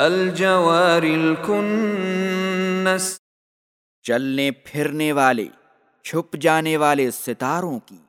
الجوار الكنس۔ چلنے پھرنے والے چھپ جانے والے ستاروں کی۔